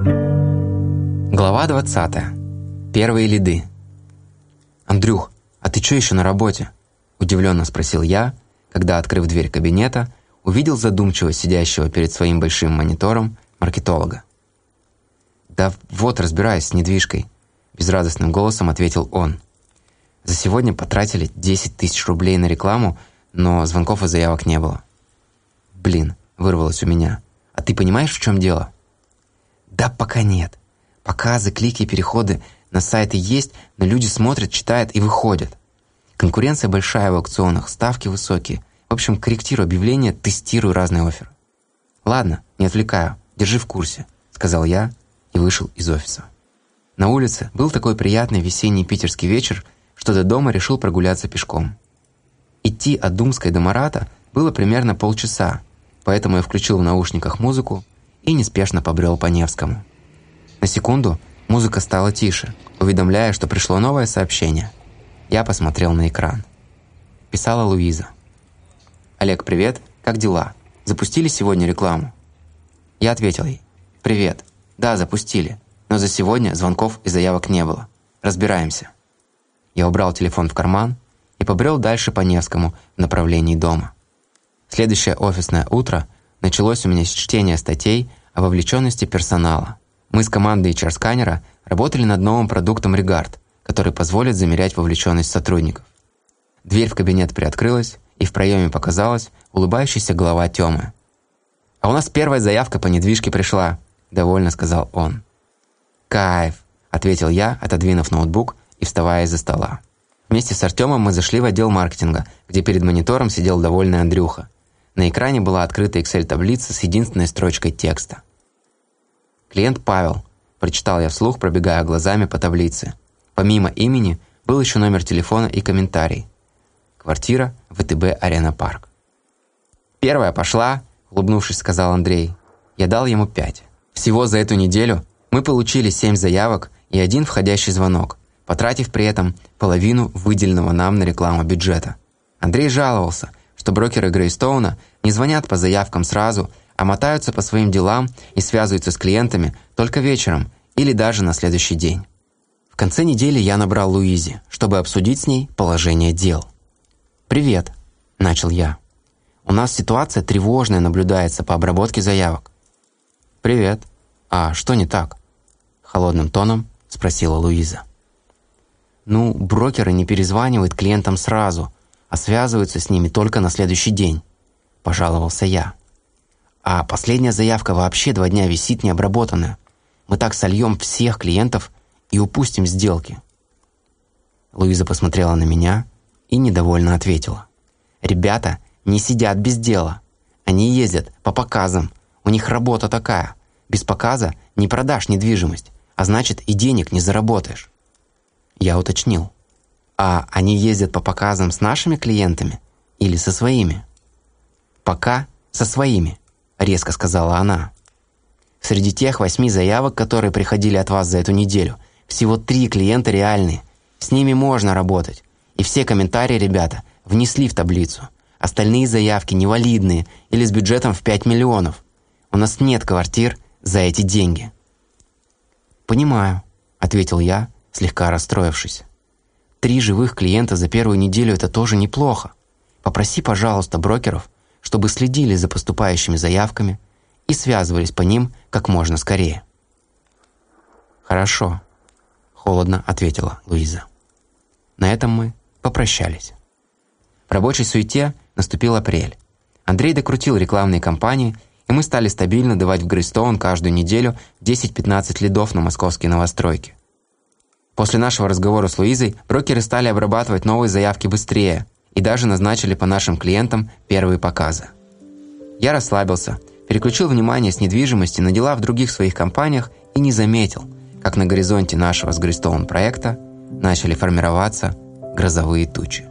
Глава 20. Первые лиды. «Андрюх, а ты чё еще на работе?» Удивленно спросил я, когда, открыв дверь кабинета, увидел задумчиво сидящего перед своим большим монитором маркетолога. «Да вот, разбираюсь с недвижкой», – безрадостным голосом ответил он. «За сегодня потратили 10 тысяч рублей на рекламу, но звонков и заявок не было». «Блин», – вырвалось у меня. «А ты понимаешь, в чем дело?» «Да пока нет. Показы, клики, переходы на сайты есть, но люди смотрят, читают и выходят. Конкуренция большая в аукционах, ставки высокие. В общем, корректирую объявления, тестирую разные оферы. «Ладно, не отвлекаю, держи в курсе», – сказал я и вышел из офиса. На улице был такой приятный весенний питерский вечер, что до дома решил прогуляться пешком. Идти от Думской до Марата было примерно полчаса, поэтому я включил в наушниках музыку и неспешно побрел по Невскому. На секунду музыка стала тише, уведомляя, что пришло новое сообщение. Я посмотрел на экран. Писала Луиза. «Олег, привет, как дела? Запустили сегодня рекламу?» Я ответил ей. «Привет. Да, запустили. Но за сегодня звонков и заявок не было. Разбираемся». Я убрал телефон в карман и побрел дальше по Невскому в направлении дома. Следующее офисное утро началось у меня с чтения статей о вовлеченности персонала. Мы с командой HR-сканера работали над новым продуктом Regard, который позволит замерять вовлеченность сотрудников. Дверь в кабинет приоткрылась, и в проеме показалась улыбающаяся голова Тёмы. «А у нас первая заявка по недвижке пришла», – довольно сказал он. «Кайф», – ответил я, отодвинув ноутбук и вставая из-за стола. Вместе с Артемом мы зашли в отдел маркетинга, где перед монитором сидел довольный Андрюха. На экране была открыта Excel-таблица с единственной строчкой текста. «Клиент Павел», – прочитал я вслух, пробегая глазами по таблице. Помимо имени был еще номер телефона и комментарий. Квартира ВТБ Арена Парк. «Первая пошла», – улыбнувшись, сказал Андрей. Я дал ему пять. Всего за эту неделю мы получили семь заявок и один входящий звонок, потратив при этом половину выделенного нам на рекламу бюджета. Андрей жаловался, что брокеры Грейстоуна не звонят по заявкам сразу, а мотаются по своим делам и связываются с клиентами только вечером или даже на следующий день. В конце недели я набрал Луизе, чтобы обсудить с ней положение дел. «Привет», – начал я. «У нас ситуация тревожная наблюдается по обработке заявок». «Привет. А что не так?» – холодным тоном спросила Луиза. «Ну, брокеры не перезванивают клиентам сразу, а связываются с ними только на следующий день», – пожаловался я. «А последняя заявка вообще два дня висит необработанная. Мы так сольем всех клиентов и упустим сделки». Луиза посмотрела на меня – и недовольно ответила. «Ребята не сидят без дела. Они ездят по показам. У них работа такая. Без показа не продашь недвижимость, а значит и денег не заработаешь». Я уточнил. «А они ездят по показам с нашими клиентами или со своими?» «Пока со своими», — резко сказала она. «Среди тех восьми заявок, которые приходили от вас за эту неделю, всего три клиента реальные. С ними можно работать. И все комментарии ребята внесли в таблицу. Остальные заявки невалидные или с бюджетом в 5 миллионов. У нас нет квартир за эти деньги. «Понимаю», — ответил я, слегка расстроившись. «Три живых клиента за первую неделю — это тоже неплохо. Попроси, пожалуйста, брокеров, чтобы следили за поступающими заявками и связывались по ним как можно скорее». «Хорошо», — холодно ответила Луиза. На этом мы попрощались. В рабочей суете наступил апрель. Андрей докрутил рекламные кампании, и мы стали стабильно давать в Грейстоун каждую неделю 10-15 лидов на московские новостройки. После нашего разговора с Луизой брокеры стали обрабатывать новые заявки быстрее и даже назначили по нашим клиентам первые показы. Я расслабился, переключил внимание с недвижимости на дела в других своих компаниях и не заметил, как на горизонте нашего с Грейстоун проекта начали формироваться грозовые тучи.